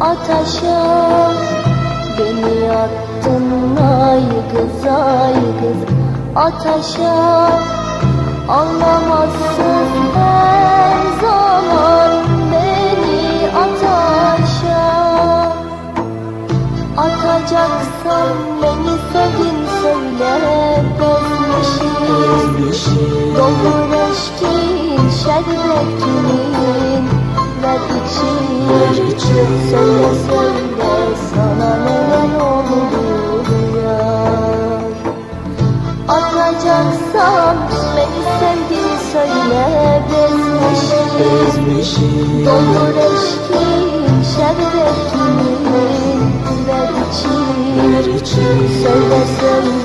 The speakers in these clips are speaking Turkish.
ateşe Beni attın ay kız ay kız. Ateşe Anlamazsın her zaman beni ateşe. Atacaksan beni sevin söyle bezmişim. Doldur eşkin şerbetinin ver için Söyle söyle sana neler oldu ya Atacaksan beni sevdiğini söyle bezmişim Doldur eşkin şerbetinin ver için Söyle söyle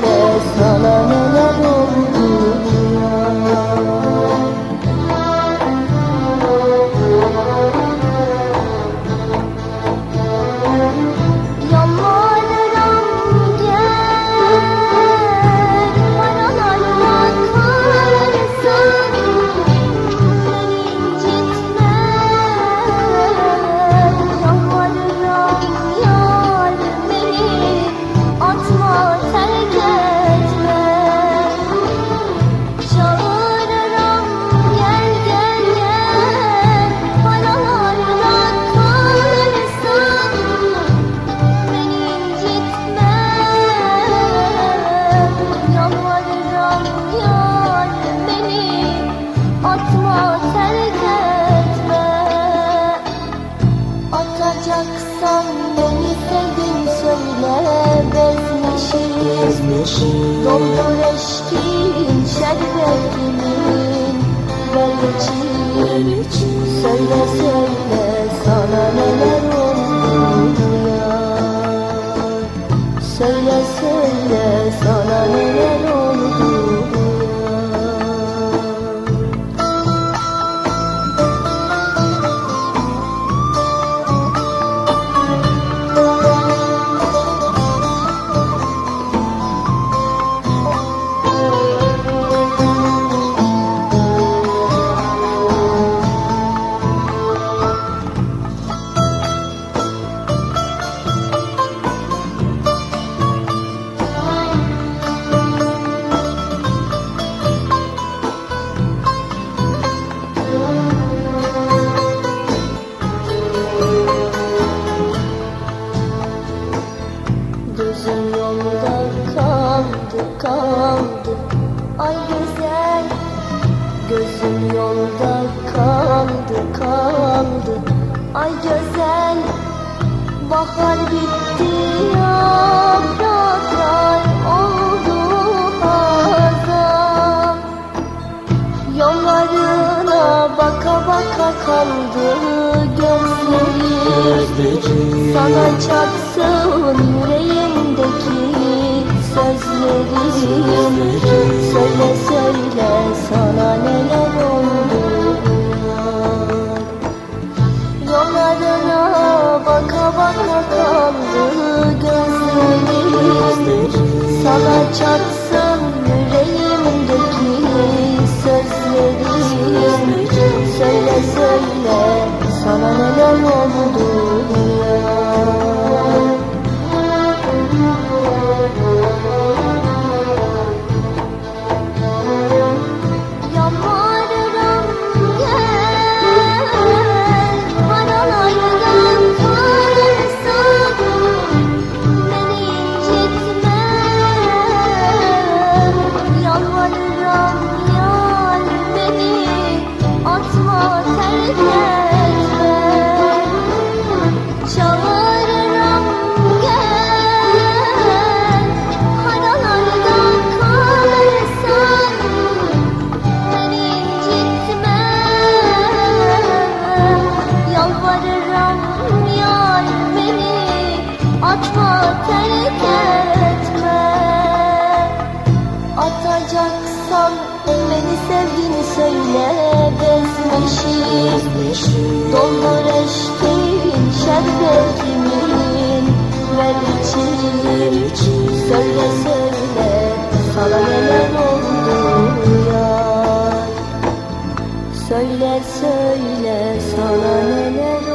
bezmişim Doldur eşkin şerbetimin ver için Söyle söyle Gözüm yolda kaldı kaldı. Ay güzel Bahar bitti yapraklar oldu hazan Yollarına baka baka kaldı gözlerim. Sana çatsın yüreğimdeki sözlerim Söyle söyle sana neler oldu Yollarına baka baka kaldı gözlerim Sana çatsın yüreğimdeki sözlerim Söyle söyle sana neler oldu ya 什么三人 Söyle söyle Sana neler oldu ya? Söyle söyle sana neler